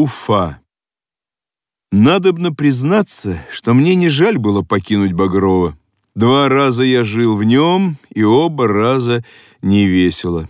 Уфа. Надобно признаться, что мне не жаль было покинуть Багрова. Два раза я жил в нем, и оба раза не весело.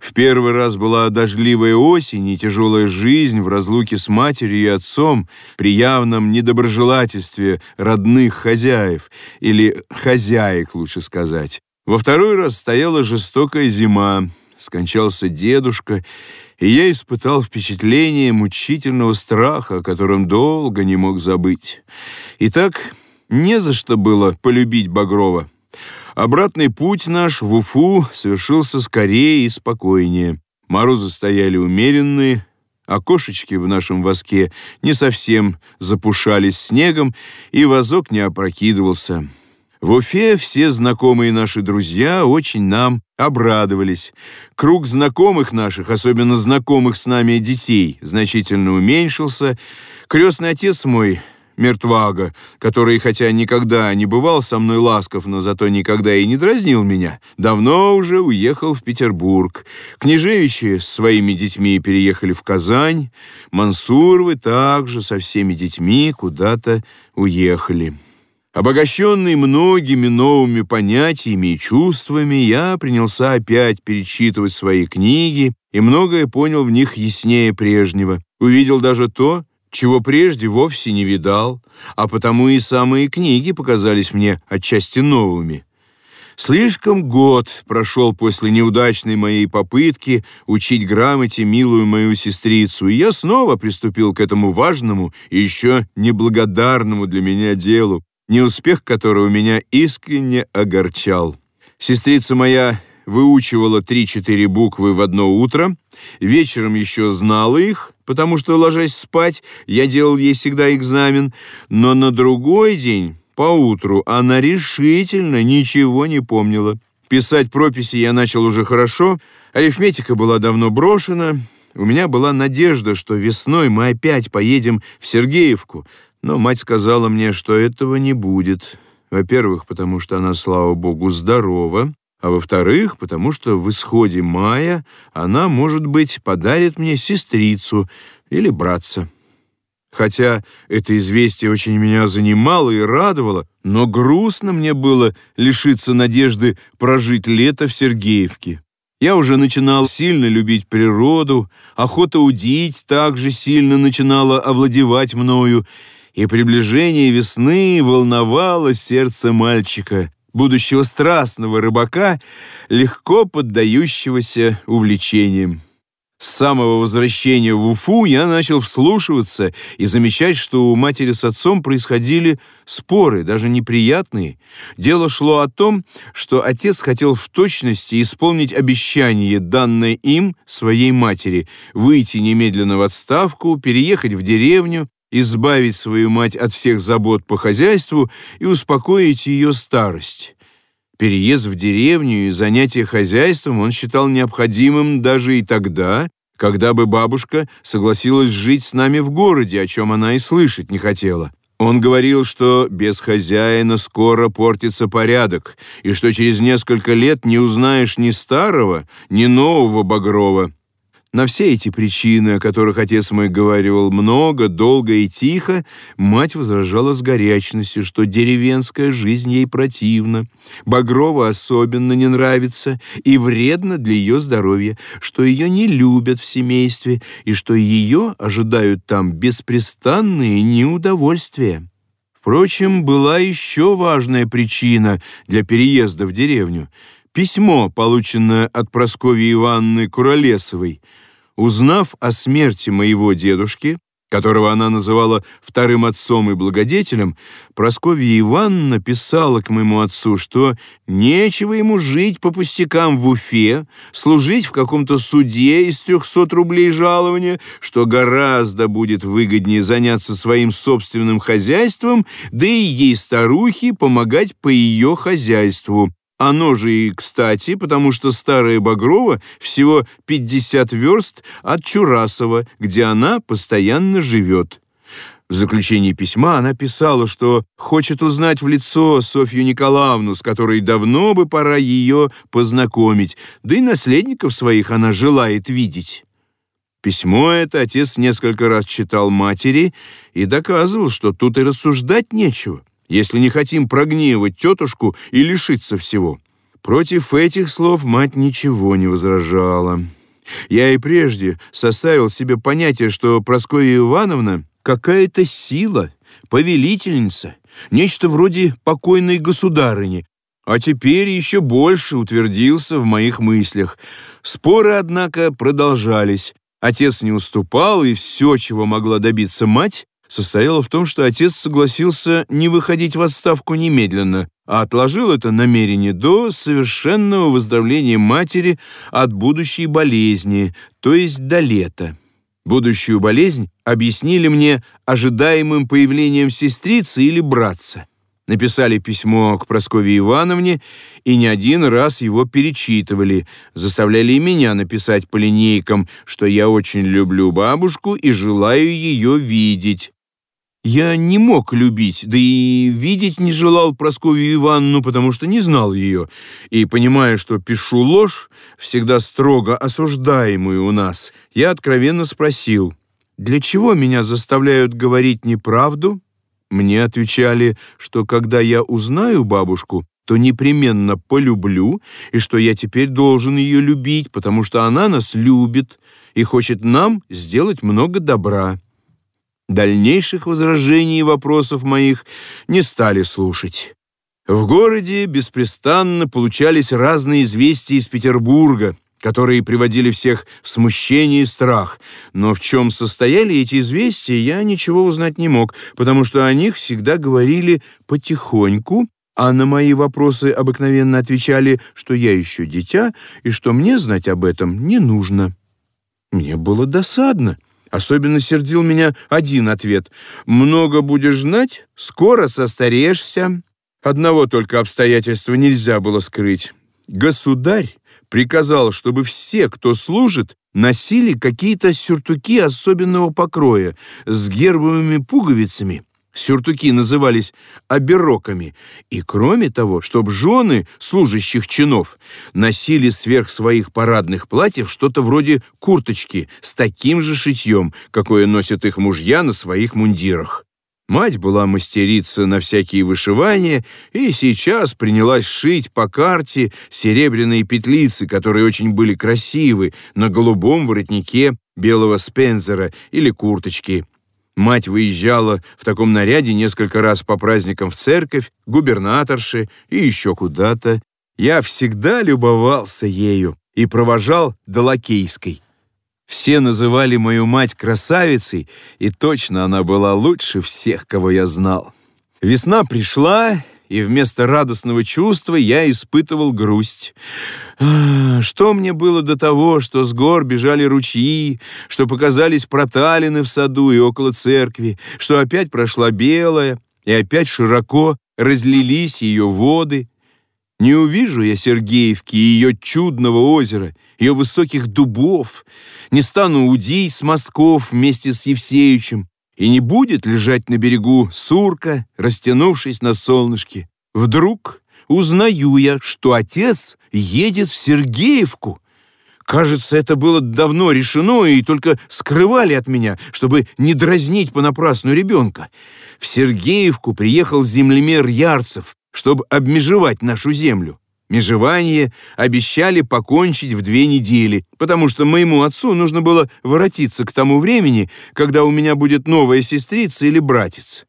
В первый раз была дождливая осень и тяжелая жизнь в разлуке с матерью и отцом при явном недоброжелательстве родных хозяев, или хозяек, лучше сказать. Во второй раз стояла жестокая зима, скончался дедушка, и я испытал впечатление мучительного страха, о котором долго не мог забыть. Итак, не за что было полюбить Багрова. Обратный путь наш в Уфу совершился скорее и спокойнее. Морозы стояли умеренные, окошечки в нашем воске не совсем запушались снегом, и вазок не опрокидывался. В Уфе все знакомые наши друзья очень нам обрадовались. Круг знакомых наших, особенно знакомых с нами детей, значительно уменьшился. Крестный отец мой, Мертвага, который, хотя никогда не бывал со мной ласков, но зато никогда и не дразнил меня, давно уже уехал в Петербург. Княжевичи с своими детьми переехали в Казань, Мансуровы также со всеми детьми куда-то уехали. Обогащенный многими новыми понятиями и чувствами, я принялся опять перечитывать свои книги и многое понял в них яснее прежнего. Увидел даже то, чего прежде вовсе не видал, а потому и самые книги показались мне отчасти новыми. Слишком год прошел после неудачной моей попытки учить грамоте милую мою сестрицу, и я снова приступил к этому важному и еще неблагодарному для меня делу, неуспех которого меня искренне огорчал. Сестрица моя выучивала три-четыре буквы в одно утро, вечером еще знала их, потому что, ложась спать, я делал ей всегда экзамен, но на другой день, поутру, она решительно ничего не помнила. Писать прописи я начал уже хорошо, арифметика была давно брошена, у меня была надежда, что весной мы опять поедем в Сергеевку, но мать сказала мне, что этого не будет. Во-первых, потому что она, слава богу, здорова, а во-вторых, потому что в исходе мая она, может быть, подарит мне сестрицу или братца. Хотя это известие очень меня занимало и радовало, но грустно мне было лишиться надежды прожить лето в Сергеевке. Я уже начинал сильно любить природу, охота удить также сильно начинала овладевать мною, и приближение весны волновало сердце мальчика, будущего страстного рыбака, легко поддающегося увлечениям. С самого возвращения в Уфу я начал вслушиваться и замечать, что у матери с отцом происходили споры, даже неприятные. Дело шло о том, что отец хотел в точности исполнить обещание, данное им своей матери, выйти немедленно в отставку, переехать в деревню, избавить свою мать от всех забот по хозяйству и успокоить ее старость. Переезд в деревню и занятие хозяйством он считал необходимым даже и тогда, когда бы бабушка согласилась жить с нами в городе, о чем она и слышать не хотела. Он говорил, что без хозяина скоро портится порядок, и что через несколько лет не узнаешь ни старого, ни нового Багрова. На все эти причины, о которых отец мой говорил много, долго и тихо, мать возражала с горячностью, что деревенская жизнь ей противна, Багрова особенно не нравится и вредно для ее здоровья, что ее не любят в семействе и что ее ожидают там беспрестанные неудовольствия. Впрочем, была еще важная причина для переезда в деревню — письмо, полученное от Прасковьи Ивановны Куролесовой — Узнав о смерти моего дедушки, которого она называла вторым отцом и благодетелем, Прасковья Ивановна писала к моему отцу, что нечего ему жить по пустякам в Уфе, служить в каком-то суде из трехсот рублей жалования, что гораздо будет выгоднее заняться своим собственным хозяйством, да и ей, старухе, помогать по ее хозяйству. Оно же и кстати, потому что старая Багрова всего 50 верст от Чурасова, где она постоянно живет. В заключении письма она писала, что хочет узнать в лицо Софью Николаевну, с которой давно бы пора ее познакомить, да и наследников своих она желает видеть. Письмо это отец несколько раз читал матери и доказывал, что тут и рассуждать нечего, если не хотим прогневать тетушку и лишиться всего. Против этих слов мать ничего не возражала. Я и прежде составил себе понятие, что Прасковья Ивановна какая-то сила, повелительница, нечто вроде покойной государыни, а теперь еще больше утвердился в моих мыслях. Споры, однако, продолжались. Отец не уступал, и все, чего могла добиться мать, состояло в том, что отец согласился не выходить в отставку немедленно, а отложил это намерение до совершенного выздоровления матери от будущей болезни, то есть до лета. Будущую болезнь объяснили мне ожидаемым появлением сестрицы или братца написали письмо к Прасковье Ивановне и не один раз его перечитывали, заставляли и меня написать по линейкам, что я очень люблю бабушку и желаю ее видеть. Я не мог любить, да и видеть не желал Прасковью Ивановну, потому что не знал ее, и, понимая, что пишу ложь, всегда строго осуждаемую у нас, я откровенно спросил, «Для чего меня заставляют говорить неправду?» Мне отвечали, что когда я узнаю бабушку, то непременно полюблю, и что я теперь должен ее любить, потому что она нас любит и хочет нам сделать много добра. Дальнейших возражений и вопросов моих не стали слушать. В городе беспрестанно получались разные известия из Петербурга, которые приводили всех в смущение и страх, но в чем состояли эти известия, я ничего узнать не мог, потому что о них всегда говорили потихоньку, а на мои вопросы обыкновенно отвечали, что я еще дитя и что мне знать об этом не нужно. Мне было досадно. Особенно сердил меня один ответ. «Много будешь знать, скоро состареешься». Одного только обстоятельства нельзя было скрыть. Государь приказал, чтобы все, кто служит, носили какие-то сюртуки особенного покроя с гербовыми пуговицами. Сюртуки назывались обероками, и кроме того, чтобы жены служащих чинов носили сверх своих парадных платьев что-то вроде курточки с таким же шитьем, какое носят их мужья на своих мундирах. Мать была мастерица на всякие вышивания и сейчас принялась шить по карте серебряные петлицы, которые очень были красивы, на голубом воротнике белого спензера или курточки. Мать выезжала в таком наряде несколько раз по праздникам в церковь, губернаторши и еще куда-то. Я всегда любовался ею и провожал до Лакейской. Все называли мою мать красавицей, и точно она была лучше всех, кого я знал. Весна пришла, и вместо радостного чувства я испытывал грусть. Что мне было до того, что с гор бежали ручьи, что показались проталины в саду и около церкви, что опять прошла белая, и опять широко разлились ее воды, не увижу я Сергеевки и ее чудного озера, ее высоких дубов, не стану удить с мостков вместе с Евсеичем, и не будет лежать на берегу сурка, растянувшись на солнышке. Вдруг узнаю я, что отец едет в Сергеевку. Кажется, это было давно решено и только скрывали от меня, чтобы не дразнить понапрасну ребенка. В Сергеевку приехал землемер Ярцев, чтобы обмежевать нашу землю. Межевание обещали покончить в две недели, потому что моему отцу нужно было воротиться к тому времени, когда у меня будет новая сестрица или братец.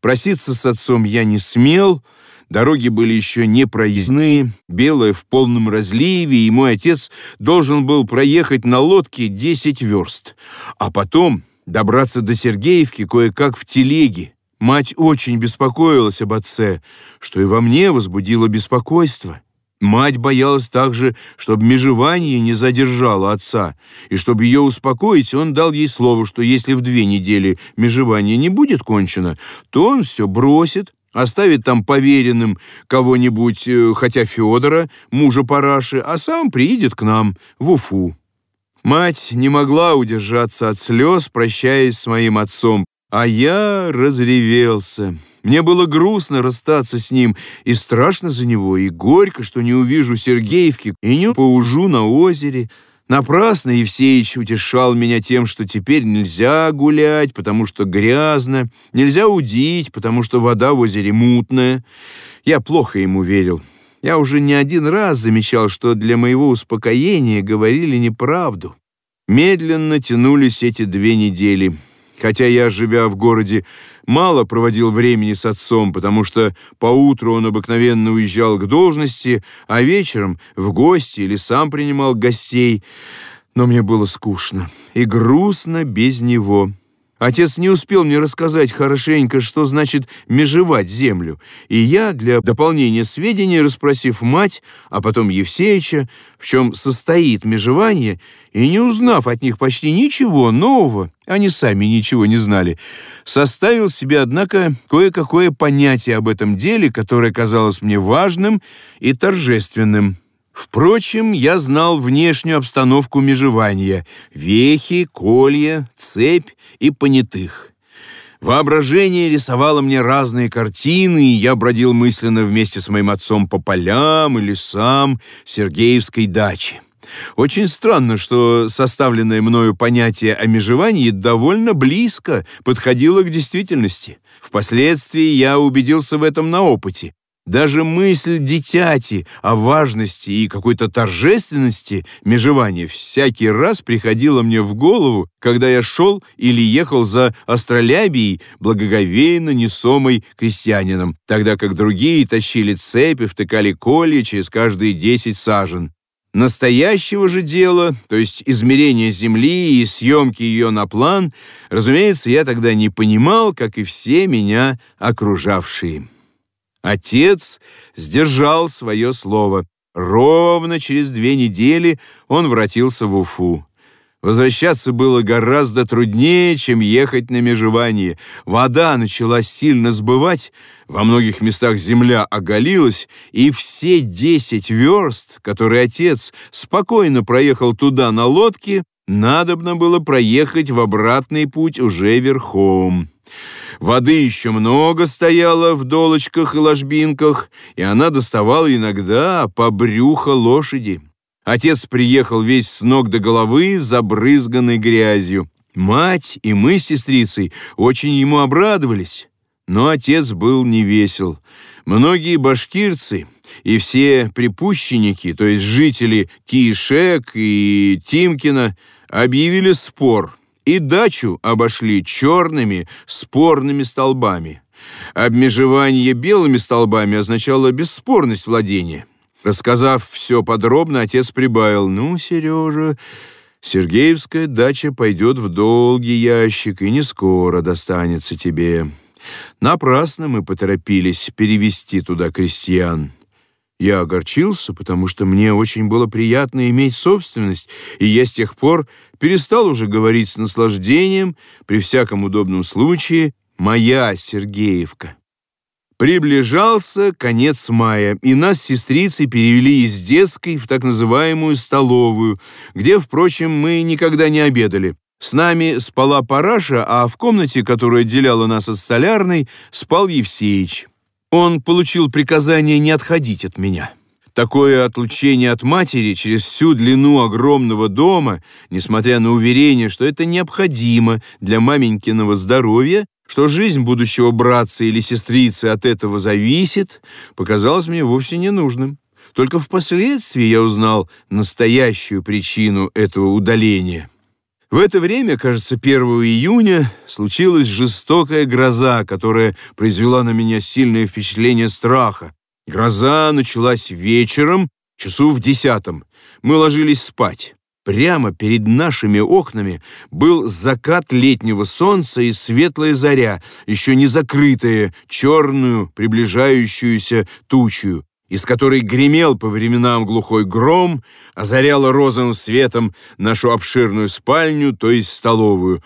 Проситься с отцом я не смел, дороги были еще не проездные, белое в полном разливе, и мой отец должен был проехать на лодке 10 верст, а потом добраться до Сергеевки кое-как в телеге, Мать очень беспокоилась об отце, что и во мне возбудило беспокойство. Мать боялась также, чтобы межевание не задержало отца, и чтобы ее успокоить, он дал ей слово, что если в две недели межевание не будет кончено, то он все бросит, оставит там поверенным кого-нибудь, э, хотя Федора, мужа Параши, а сам приедет к нам в Уфу. Мать не могла удержаться от слез, прощаясь с моим отцом, а я разревелся. Мне было грустно расстаться с ним, и страшно за него, и горько, что не увижу Сергеевки и не поужу на озере. Напрасно Евсеич утешал меня тем, что теперь нельзя гулять, потому что грязно, нельзя удить, потому что вода в озере мутная. Я плохо ему верил. Я уже не один раз замечал, что для моего успокоения говорили неправду. Медленно тянулись эти две недели. Хотя я, живя в городе, мало проводил времени с отцом, потому что поутру он обыкновенно уезжал к должности, а вечером в гости или сам принимал гостей. Но мне было скучно и грустно без него. Отец не успел мне рассказать хорошенько, что значит межевать землю, и я, для дополнения сведений, расспросив мать, а потом Евсеича, в чем состоит межевание, и не узнав от них почти ничего нового, они сами ничего не знали, составил себе, однако, кое-какое понятие об этом деле, которое казалось мне важным и торжественным. Впрочем, я знал внешнюю обстановку межевания — вехи, колья, цепь и понятых. Воображение рисовало мне разные картины, и я бродил мысленно вместе с моим отцом по полям и лесам Сергеевской дачи. Очень странно, что составленное мною понятие о межевании довольно близко подходило к действительности. Впоследствии я убедился в этом на опыте. Даже мысль дитяти о важности и какой-то торжественности межевания всякий раз приходила мне в голову, когда я шел или ехал за астролябией, благоговейно несомой крестьянином, тогда как другие тащили цепи, втыкали колья через каждые десять сажен. Настоящего же дела, то есть измерения Земли и съемки ее на план, разумеется, я тогда не понимал, как и все меня окружавшие. Отец сдержал свое слово. Ровно через две недели он воротился в Уфу. Возвращаться было гораздо труднее, чем ехать на межевание. Вода начала сильно сбывать, во многих местах земля оголилась, и все десять верст, которые отец спокойно проехал туда на лодке, надобно было проехать в обратный путь уже верхом. Воды еще много стояло в долочках и ложбинках, и она доставала иногда по брюхо лошади. Отец приехал весь с ног до головы, забрызганный грязью. Мать и мы с сестрицей очень ему обрадовались. Но отец был невесел. Многие башкирцы и все припущенники, то есть жители Киишек и Тимкина, объявили спор – и дачу обошли черными спорными столбами. Обмежевание белыми столбами означало бесспорность владения. Рассказав все подробно, отец прибавил, «Ну, Сережа, Сергеевская дача пойдет в долгий ящик и не скоро достанется тебе. Напрасно мы поторопились перевести туда крестьян». Я огорчился, потому что мне очень было приятно иметь собственность, и я с тех пор перестал уже говорить с наслаждением, при всяком удобном случае, «моя Сергеевка». Приближался конец мая, и нас с сестрицей перевели из детской в так называемую столовую, где, впрочем, мы никогда не обедали. С нами спала Параша, а в комнате, которая отделяла нас от столярной, спал Евсеич. Он получил приказание не отходить от меня. Такое отлучение от матери через всю длину огромного дома, несмотря на уверение, что это необходимо для маменькиного здоровья, что жизнь будущего братца или сестрицы от этого зависит, показалось мне вовсе ненужным. Только впоследствии я узнал настоящую причину этого удаления. В это время, кажется, 1 июня, случилась жестокая гроза, которая произвела на меня сильное впечатление страха. Гроза началась вечером, часу в десятом. Мы ложились спать. Прямо перед нашими окнами был закат летнего солнца и светлая заря, еще не закрытая черную приближающуюся тучью из которой гремел по временам глухой гром, озаряла розовым светом нашу обширную спальню, то есть столовую.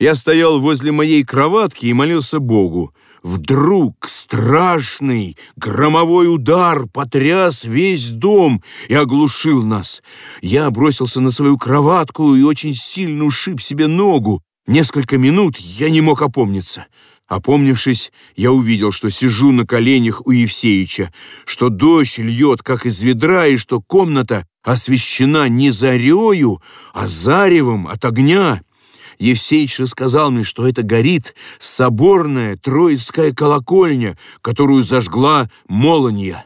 Я стоял возле моей кроватки и молился Богу. Вдруг страшный громовой удар потряс весь дом и оглушил нас. Я бросился на свою кроватку и очень сильно ушиб себе ногу. Несколько минут я не мог опомниться. Опомнившись, я увидел, что сижу на коленях у Евсеича, что дождь льет, как из ведра, и что комната освещена не зарею, а заревом от огня. Евсеич рассказал мне, что это горит соборная Троицкая колокольня, которую зажгла Молонья.